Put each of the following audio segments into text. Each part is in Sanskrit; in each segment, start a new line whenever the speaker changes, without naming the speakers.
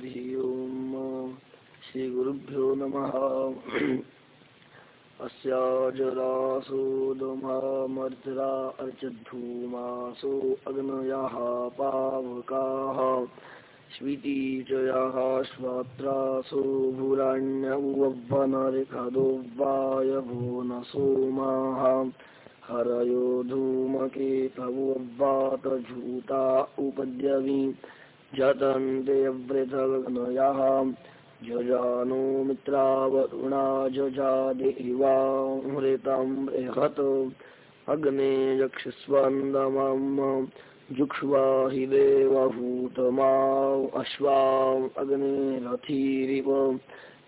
हरिः ओम् श्रीगुरुभ्यो नमः। अस्याजरासोदमामर्जरा अर्चद्धूमासो अग्नयः पावकाः। स्वितीचयः श्वात्रासो भूराण्यवनरिखदो वायभो न सोमाः हरयो धूमकेतवोवातझूता उपद्यवी। जतन्ते वृथग्नयः जजानो मित्रावरुणा बृहत्। अग्ने यक्षस्वन्दमं जुक्ष्वा हि देवभूतमा अश्वाम् अग्ने रथिरिव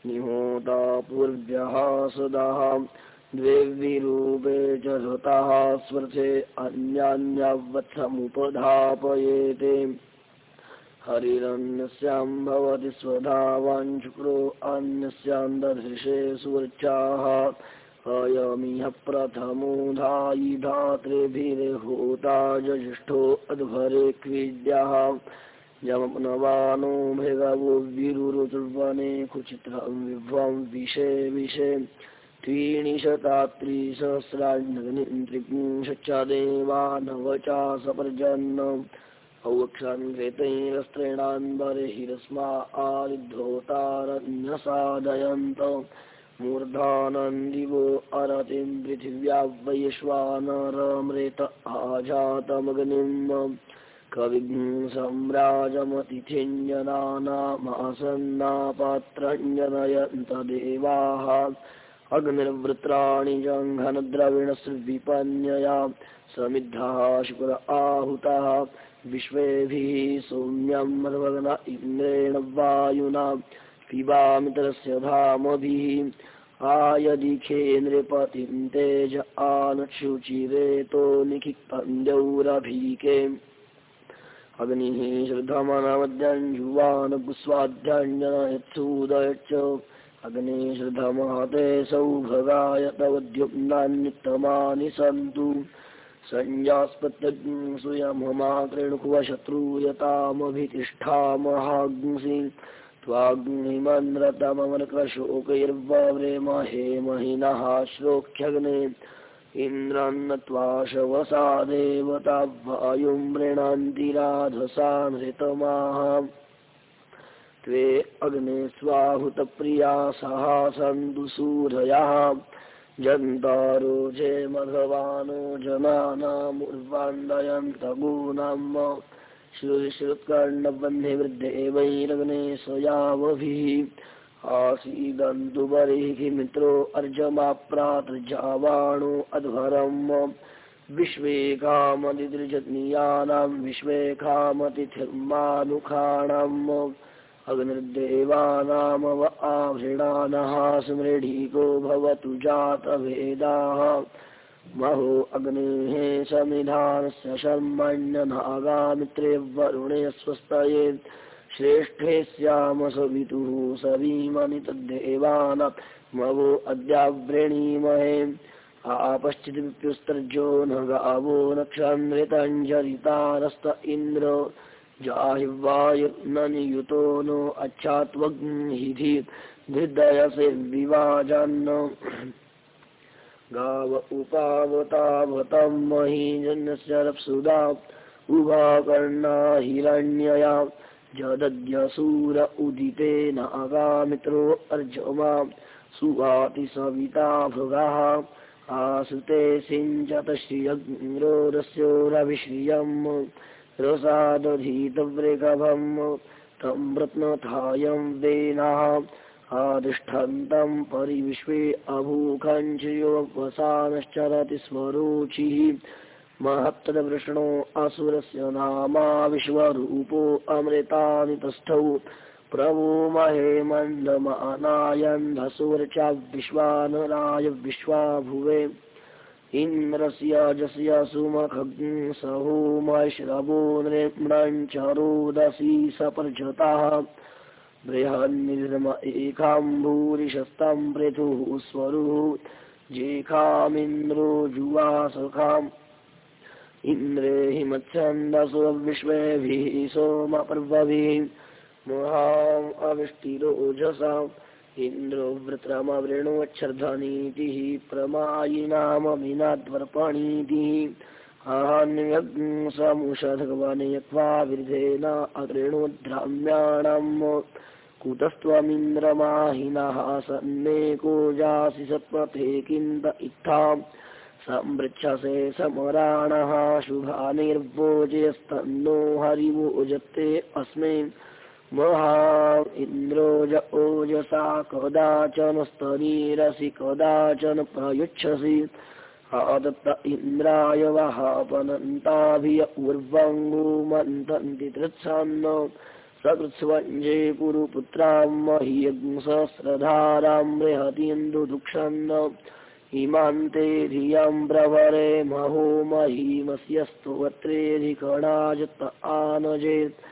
निहोता पूर्व्यः सदा। द्वे विरूपे च हृतः स्वर्थे अन्यान्यवत्समुपधापयेते हरिरन्यस्यां भवति स्वधावाञ्शुक्रो अन्यस्यां दधृषे सुवर्चाः। अयमिह प्रथमो धायि धातृभिर्होता ज्येष्ठो अध्वरे क्रीड्यः। यमनवानो भृगवो विरुरुचुर्वने कुचित्रं विभ्वं विषे विषे। त्रीणि शतात्रिसहस्राण्यग्निं त्रिपुंशच्चादेवा नवचा सपर्जन्नम् औक्षान्घृतैरस्त्रेणान्बर्हिरस्मा आरिद्धोतारन्यसादयन्त। मूर्धानन्दिवो अरतिं पृथिव्या वैश्वानरमृत आजातमग्निम्। कविघ्ं सम्राजमतिथिञ्जनानामासन्नापात्रञ्जनयन्त देवाः अग्निर्वृत्राणि जङ्घनद्रविणसृविपन्यया। समिद्धः शुक्र आहुतः विश्वेभिः सौम्यं मर्वगन इन्द्रेण वायुना पिबामितरस्य धामभिः आयदिखे नृपतिं तेज आनक्षुचिरेतो निखिक्पन्द्यौरभीके अग्निः श्रद्धमनवद्यञ्जुवानगुस्वाद्यञ्जनयत्सूदयच्च अग्ने श्रद्धमहते सौभगाय तव द्युम्नान्युत्तमानि सन्तु सञ्जास्पत्यग्सूयममा कृणुकुवशत्रूयतामभितिष्ठामहाग्ंसि त्वाग्निमन्रतममनकृशोकैर्वव्रेमहे महिनः श्लोक्ष्यग्ने इन्द्रन्नत्वा शवसा देवता वायुं मृणान्तिराधसानृतमाः त्वे अग्ने स्वाहुतप्रिया सहा सन्तु सूरयः जन्तारो जे मघवानो जनानामुर्वान्दयन्तगूनाम् श्रुतिश्रुत्कर्णबन्धिवृद्धेवैरग्ने स्वयावभिः आसीदन्तु बर्हिः मित्रो अर्जमाप्रातृजावाणो अध्वरम् विश्वे कामतिदृजनीयानां विश्वे कामतिथिर्मानुखाणाम् अग्निर्देवानामव आवृणानः स्मृढीको भवतु जातभेदाः। महो अग्नेः समिधानस्य शर्मण्यनागामित्रे वरुणे स्वस्तये श्रेष्ठे स्याम सवितुः सवीमनि तद्देवान। मवो अद्याव्रणीमहे। आपश्चिद्विप्युस्तर्जो न गावो नक्षान्वितञ्जरितारस्त इन्द्र। नियुतो नो अच्छात्वग्निधि हृदयसे विवाजन्न। गाव उपावतावतं महीजन्यस्य रप्सुदा उभाकर्णा हिरण्यया। जदद्यसूर उदितेन अगामित्रो अर्जमा। सुवाति सविता भृगः। आसुते सिञ्चत श्रियग्रोरस्योरभिश्रियम् रसादधीतवृगभम् तं रत्नथायं वेनाः आदिष्ठन्तं परिविश्वे अभूखञ्चयोवसानश्चरति स्वरोचिः महत्तदवृष्णो असुरस्य नामा विश्वरूपो अमृतानि तस्थौ प्रभो महे मन्दमानायन्धसुरचा विश्वानराय विश्वा भुवे इन्द्रस्य जस्य सुमखग्ं सहोमश्रवो नृम्णञ्चरोदसी सपर्जतः। बृहन्निर्म एकाम्भूरिशस्तं पृथुः स्वरुः जेखामिन्द्रो जुवासखाम् इन्द्रे हि मत्स्यन्दसु विश्वेभिः सोमपर्वभिः महाम् अविष्टिरोजसाम् इन्द्रो वृत्रमवृणोच्छर्धनीतिः प्रमायिनाममिनाद्वर्पणीतिः आहान्यग्समुषधगवनयत्वा विर्धेन अकृणोद्राम्याणाम् कुतस्त्वमिन्द्रमाहिनः सन्नेको जासि सत्पथे किन्द इत्थाम् सम्पृच्छसे समराणः शुभानिर्वोजयस्तन्नो हरिवोजते अस्मै इन्द्रोज ओजसा कदाचन स्तरीरसि कदाचन प्रयुच्छसि आदत्त इन्द्राय वहापनन्ताभिय उर्वङ्गो मन्तन्ति तृत्सन्न सकृत्स्वञ्जे कुरुपुत्रां मह्यग्सहस्रधारां बृहतीन्दुदुक्षन्न इमान्ते धियं प्रवरे महो महीमस्य स्तोत्रेऽधिकणाजत आनजेत्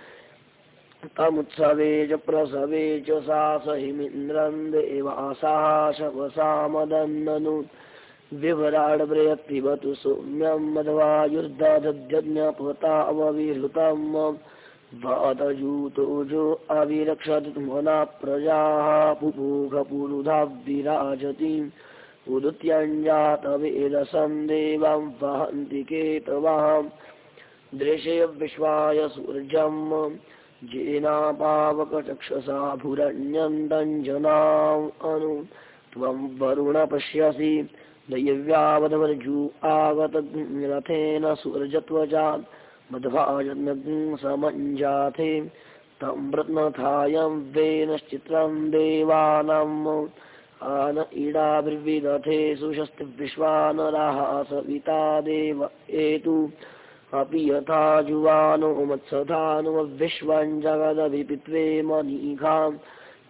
तमुत्सवे च प्रसवे च सा सहिमिन्द्रं देवासाः शवसामदन्ननु विभराड्बृहत्पिबतु सौम्यं मध्वायुर्दधद्यज्ञपतावविहृतम् वातजूतोजो अविरक्षतमना प्रजाः पुपूघपुरुधाब्धिराजतीम् उदुत्यञ्जातवेदसं देवं वहन्ति केतवाम् दृशे विश्वाय सूर्यम् जेनापावकचक्षसा भुरण्यन्दञ्जनाम् अनु। त्वं वरुण पश्यसि दैव्यावधवर्जू आगतरथेन मध्वाजनग्ं समञ्जाथे तं रत्नथायं वेनश्चित्रं देवानाम्। आन इडाभिर्विदथे सुषस्तिविश्वानराः सविता देव एतु अपि यथा जुवानो मत्सधानुमविश्वं जगदभिपित्वे मनीघां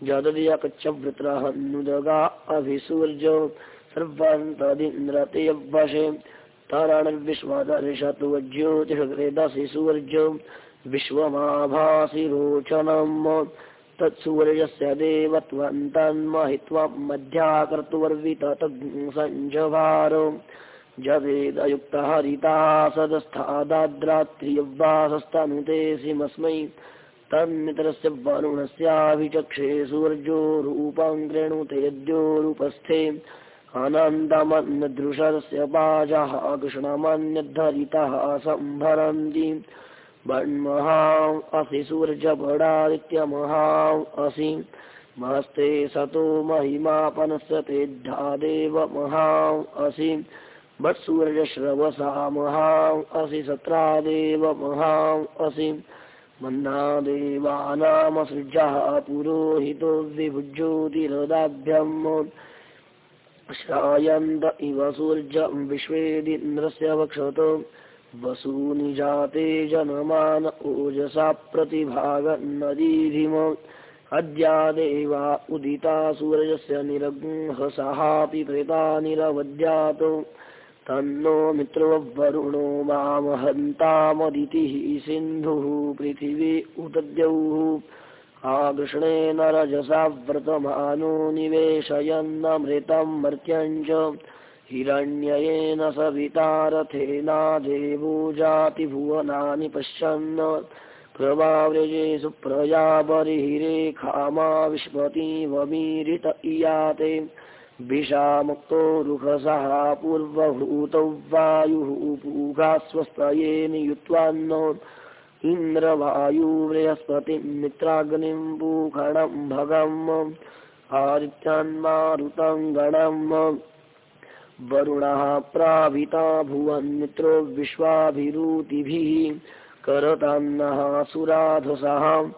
जदर्यकच्छवृत्रहन्नुदगा अभिसूर्ज सर्वं तदिन्द्रते वशे। तरणविश्वदर्शतु ज्योतिषकृदसि सूर्य। विश्वमाभासि रोचनम् तत्सूर्यस्य देवत्वन्तन्महित्वं मध्याकर्तुवर्विततसञ्जभार जवेदयुक्तः हरिताः सदस्थादाद्रात्रियवासस्तनुते सिमस्मै तन्मित्रस्य वरुणस्याभिचक्षे सूर्यो रूपं कृणुतेद्योरूपस्थे अनन्दमन्नदृशस्य बाजः कृष्णमन्यद्धरितः सम्भरन्ति वन्महाम् असि सूर्यपडादित्यमहाम् असि। मस्ते सतो महिमापनस्य तेद्धादेव महाम् असि वत्सूर्यश्रवसा महाम् असि सत्रादेव महाम् असि मन्नादेवानामसृजः पुरोहितो विभुज्योतिरदाभ्यम् श्रायन्त इव सूर्यं विश्वेदिन्द्रस्य वक्षत। वसूनि जाते जनमान ओजसा प्रतिभागन्नदीधिम। अद्यादेवा उदिता सूर्यस्य निरग्हसहापि प्रेता निरवद्यात् तन्नो मित्रो मामहन्तामदितिः सिन्धुः पृथिवी उतद्यौः आकृष्णेन रजसा व्रतमानो निवेशयन्नमृतं मर्त्यञ्च। हिरण्ययेन सवितारथेना देवो जातिभुवनानि पश्यन् प्रभाव्रजे सुप्रजा बर्हिरेखामा विश्वतीवमीरित इयाते विषामुक्तो रुखसः पूर्वभूतौ वायुः पूघास्वस्तये नियुत्वान्न इन्द्रवायुबृहस्पतिं मित्राग्निं पूखणं भगम् आदित्यान्मारुतं गणम् वरुणः प्राभिता भुवन्मित्रो विश्वाभिरूतिभिः करतान्नः सुराधसः।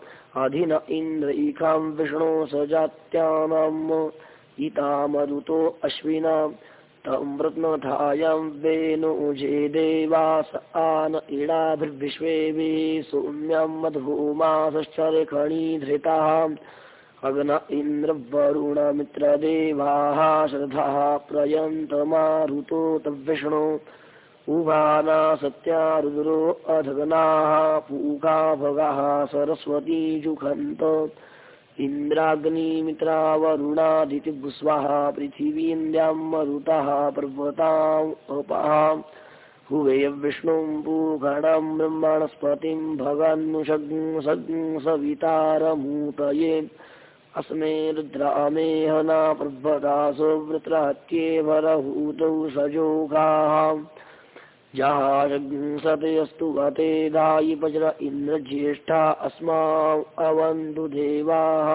अधिन इन्द्रैकां विष्णो सजात्यानाम् इतामरुतो अश्विना तं रत्नधायां वेणुजे देवास आन इडाभिर्विश्वेभिः सौम्यं मधुमासश्चरखणीधृताः अग्न इन्द्रवरुणमित्रदेवाः श्रद्धाः प्रयन्तमारुतो तद्विष्णो। उभाना सत्या रुद्रो अधगनाः पूका भगाः सरस्वती जुखन्त इन्द्राग्निमित्रावरुणादितिभुस्वाः पृथिवीन्द्यां मरुतः पर्वताम् अपाः हुवेयविष्णुं पूगणं ब्रह्मणस्पतिं भगन्नुषग् सवितारमूतये। अस्मे रुद्रामेहना प्रभदासो वृत्रहत्येवरहूतौ सजोगाः जहाजग्सतयस्तु गते दायि वज्र इन्द्रज्येष्ठा अस्मा अवन्तु देवाः।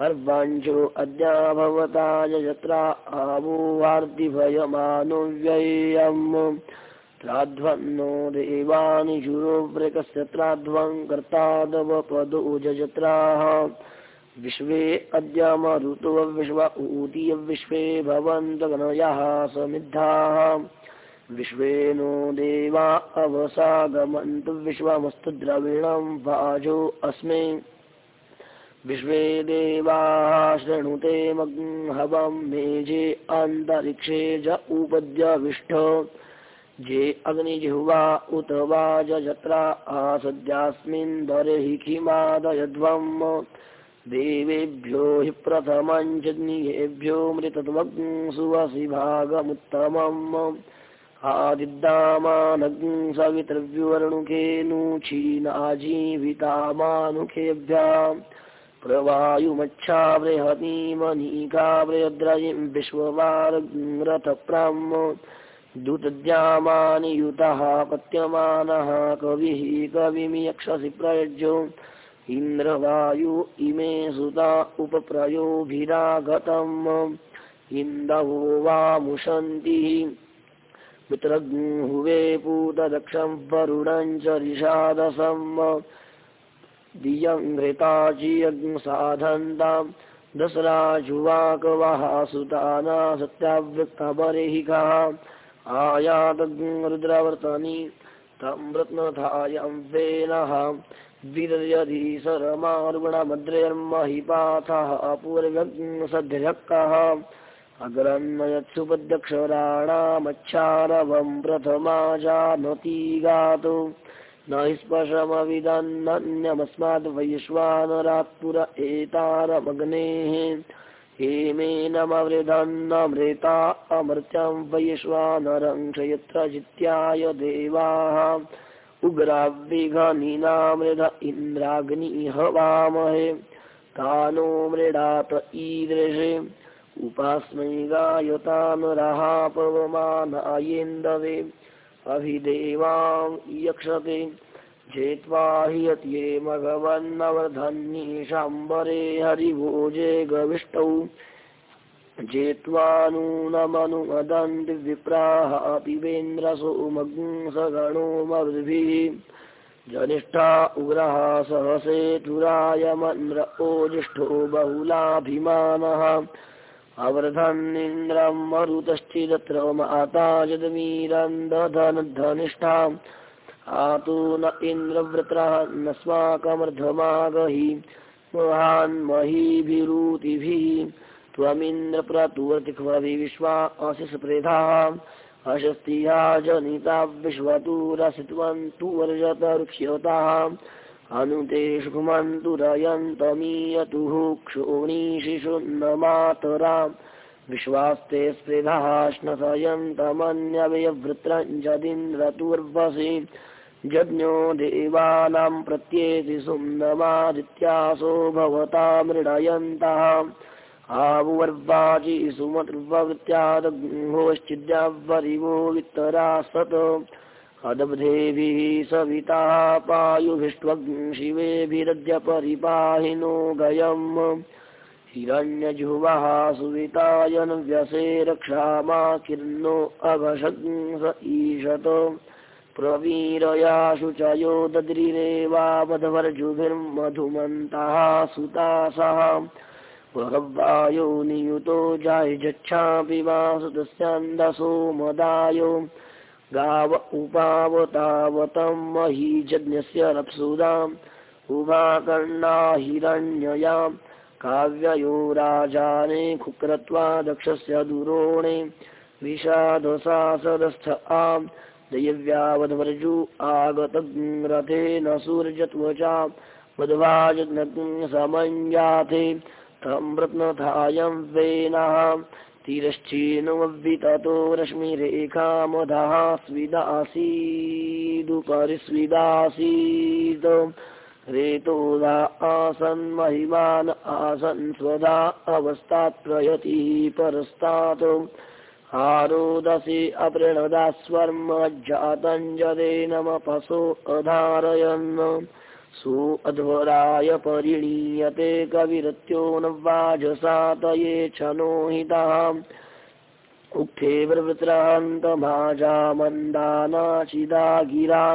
अर्वाञ्चो अद्या भवता यत्रा आवो वार्तिभयमानुव्ययम् त्राध्वन्नो देवानि शुरोव्रकस्य त्राध्वं कर्तादवपदो जत्राः विश्वे अद्य मरुतो विश्व ऊतीयविश्वे भवन्तगणयः समिद्धाः विश्वे नो देवा अवसागमन्तु विश्वमस्तु द्रविणं वाजो अस्मे। विश्वे देवाः शृणुते मग्हवं मेजे अन्तरिक्षे ज उपद्यविष्ठ जे अग्निजिह्वा उत वाजत्रा आसद्यास्मिन् दर्हि किमादयध्वम् देवेभ्यो हि प्रथमं जग्नियेभ्यो मृतत्वं सुवसि भागमुत्तमम् सवितृव्युवर्णुकेनु क्षीणाजीवितामानुकेभ्याम् प्रवायुमच्छा बृहतीमनीका बृहद्रयिं विश्ववारथप्राम् दूतद्यामानि युतः पत्यमानः कविः कविमियक्षसि प्रयज्यो इन्द्रवायु इमे सुता उपप्रयोभिरागतम् इन्दवो वामुशन्तिः मित्रहुवे पूतदक्षं वरुणं च ऋषादसम् दियङ्घृताजियज्ञ साधन्तां दशराजुवाकवः सुताना सत्यावृत्तबर्हिकः आयातरुद्रवर्तनी तं रत्नथायं वेनः। सरमारुगणभद्रैर्महिपाथः अपूर्वज्ञ सध्यकः अग्रन्मयत्सुपद्यक्षराणामच्छारवं प्रथमा जानति गातु न हि स्पशमविदन्नन्यमस्माद्वैश्वानरात्पुर एतारमग्नेः। हेमेनमवृधन्नमृता अमृत्यं वैश्वानरं क्षयत्र जित्याय देवाः। उग्राविघनिनामृध इन्द्राग्निः वामहे तानो मृडात ईदृशे उपास्मै गायतानुरः पवमानायेन्दवे अभिदेवां यक्षते जेत्वा हि यत्ये मघवन्नवर्धन्येषाम्बरे हरिभोजे गविष्टौ। जेत्वा नूनमनुमदन्ति विप्राः पिबेन्द्रसोमग्ंसगणो मरुद्भिः जनिष्ठा उग्रः सहसेतुरायमन्द्र ओजिष्ठो बहुलाभिमानः अवर्धन्निन्द्रं मरुतश्चिदत्र माता यदमीरन्दधनधनिष्ठा आतु न इन्द्रवृत्रः नस्माकमर्धमागहि महान्महीभिरूतिभिः त्वमिन्द्रप्रतुवर्तिक्वभि विश्वा अशिषप्रेधाः अशस्तिया जनिता विश्वतुरसित्वन्तु वर्जतरुक्ष्यताः अनुते सुखमन्तु रयन्तमीयतुः क्षोणीशिशुन्नमातरा विश्वास्ते स्पृधः श्नसयन्तमन्यवयवृत्रञ्जदिन्द्रतुर्वसि जज्ञो देवानां प्रत्येति सुम्नमादित्यासो भवता मृडयन्तः। आवर्वाचि सुमतृवृत्त्यादग्होश्चिद्यावरिवो वित्तरा सत् अदब्धेभिः सविताः पायुभिष्ट्वग् शिवेभिरद्य परिपाहिनो गयम्। हिरण्यजुवः सुवितायन व्यसे रक्षामा किर्नो अघशग् स ईशत प्रवीरया शुचयो दद्रिरेवावधवर्जुभिर्मधुमन्तः सुतासः भगवायो नियुतो जायजच्छापि वासुतस्यान्दसो मदायो गाव उपावतावतं महीजज्ञस्य रप्सुदाम् उभाकर्णा हिरण्ययाम् काव्ययो राजाने खुक्रत्वा दक्षस्य दुरोणे विषादसासदस्थ आम् दैव्यावधवर्जु आगतरथेन सूर्यत्वचा मध्वाजग्न समञ्जाते तं रत्नथायं वेनः तिरश्चेनोऽविततो रश्मिरेखामधः स्विदासीदुपरिस्विदासीत् रेतोदा आसन् महिमान आसन् स्वदा अवस्थात् प्रयतिः परस्तात्। आरोदसि अपृणदा स्वर्म जातञ्जले नमपसो अधारयन् सो अध्वराय परिणीयते कविरत्यो न वाजसातये च नोहितः। उक्थे वृत्रहन्तमाजा मन्दानाचिदा गिरा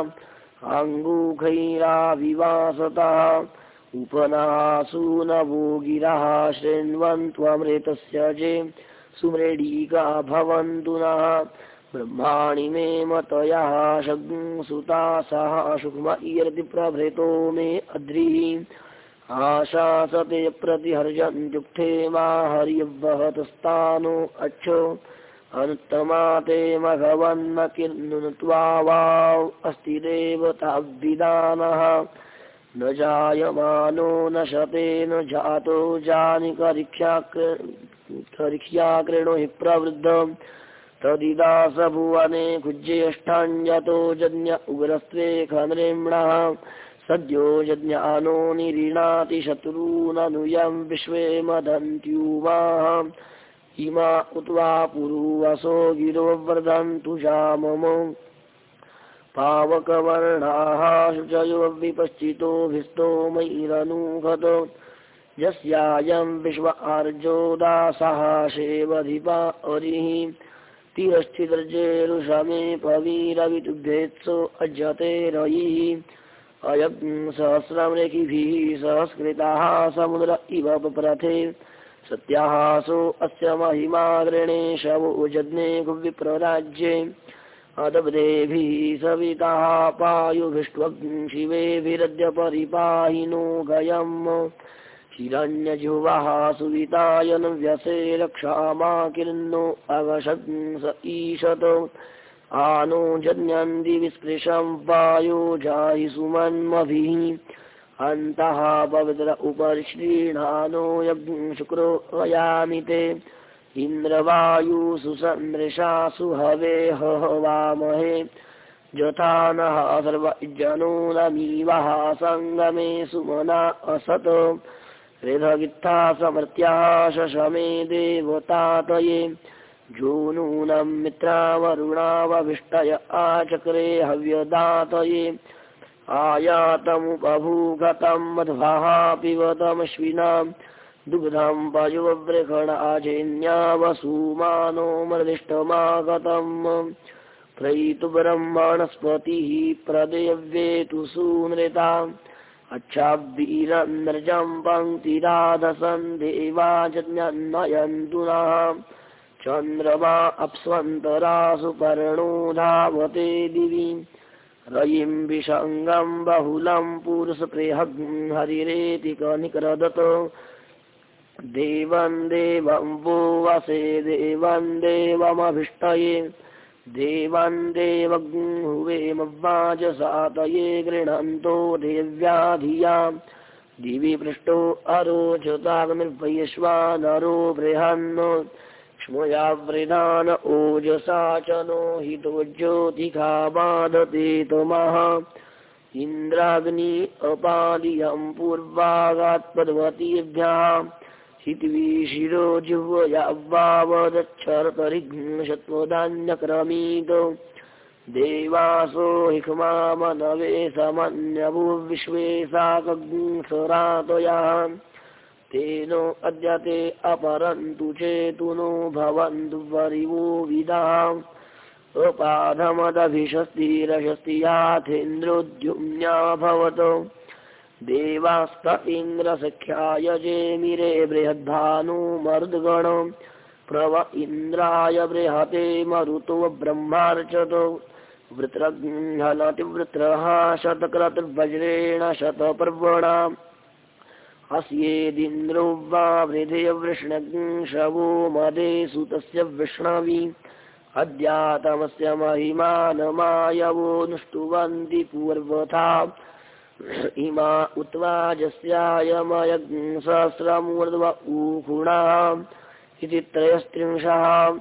अङ्गुखैराविवासतः उपनासु नवो गिरः शृण्वन्त्वमृतस्य जे सुमृडीका भवन्तु नः ब्रह्माणि मे मतयः शग्सुता सह सुक्म प्रभृतो मे अध्रिः आशासते प्रतिहर्यन्त्युक्थे मा हर्यवहतस्तानो अच्छ। अनुत्तमा ते मघवन्न अस्ति देवताविदानः न जायमानो न शते न जातो जानि करिक्ष्या करिक्ष्या कृणु हि प्रवृद्धम् तदिदास भुवने कुज्येष्ठाञ्जतो जज्ञ उग्रस्त्वे खनृम्णः सद्यो यज्ञानो निरीणाति शत्रूननुयं विश्वे मदन्त्युमाः। इमा उत्वा पुरुवसो गिरो वर्धन्तु मम पावकवर्णाः शुचयो विपश्चितोभिस्तो मयिरनुघत यस्यायं विश्व आर्जो दासः शेवधिपा अरिः तिरश्चिदर्जेरुषमे पवीरवितुभ्येत्सो अजते रयिः। अयज्ञ सहस्रमृकिभिः सहस्कृताः समुद्र इव पप्रथे। सत्यासो अस्य महिमा गृणेशवो जज्ञे विप्रराज्ये अदब्देभिः सविताः पायुभिष्ट्वग् शिवेभिरद्य परिपाहिनो गयम् हिरण्यजुवः सुवितायन व्यसे रक्षामा किन्नो अवशंस ईशत। आनो जन्यन्ति विस्पृशं वायो जाहि सुमन्मभिः। अन्तः पवित्र उपरिश्रीणानो यज्ञ शुक्रो अयामि ते। इन्द्रवायुषु सन्दृशासु हवे हवामहे यथा नः सर्वजनो नमीवः सङ्गमे सुमना असत् हृदवित्था समर्त्याः शशमे देवतातये जो नूनं मित्रावरुणावभिष्टय आचक्रे हव्यदातये आयातमुपभूगतं मध्वः पिबतमश्विनां दुग्धं पयुवृखणाजेन्यावसूमानो मर्दिष्टमागतम् प्रयितु ब्रह्मणस्पतिः प्रदेव्येतु सूनृता अच्छावीरन्द्रजं पङ्क्तिराधसन् देवा जन्यन्नयन्तु नः चन्द्रमा अप्स्वन्तरासु पर्णो धावते दिवि। रयिं विसङ्गं बहुलं पुरुषप्रेहग् हरिरेति कनिक्रदत। देवं वो वसे देवं देवमभिष्टये देवं देवगुहुवेमवाजसातये गृह्णन्तो देव्या धियां दिवि पृष्टो अरोचतागमिर्वैश्वानरो बृहन् क्ष्मया वृधान ओजसा च नो हितो ज्योतिखा बाधते तमः इन्द्राग्नि अपादियं पूर्वागात्पद्वतीभ्यः हित्वी शिरो जिह्वया वावदच्छरतरिघ्नशत्वदान्यक्रमीत देवासो हिक्मामनवे समन्यभुविश्वे साकग्सरातया तेनो अद्य ते अपरन्तु चेतुनो भवन्तु वरिवो विदा अपाधमदभिषस्तिरशस्तियाथेन्द्रोद्युम्न्या भवत देवास्त जेमिरे बृहद्भानु मरुद्गण प्रव इन्द्राय बृहते मरुतो ब्रह्मार्चत वृत्रहलतिवृत्रः शतक्रतुर्वज्रेण शतपर्वणा अस्येदिन्द्रो वा वृधेयवृष्णशवो मदे सुतस्य विष्णवि अद्यातमस्य महिमानमायवो नुष्टुवन्ति पूर्वथा इमा उद्वाजस्यायमयज्ञ सहस्रमूर्ध्व ऊखुणा इति त्रयस्त्रिंशः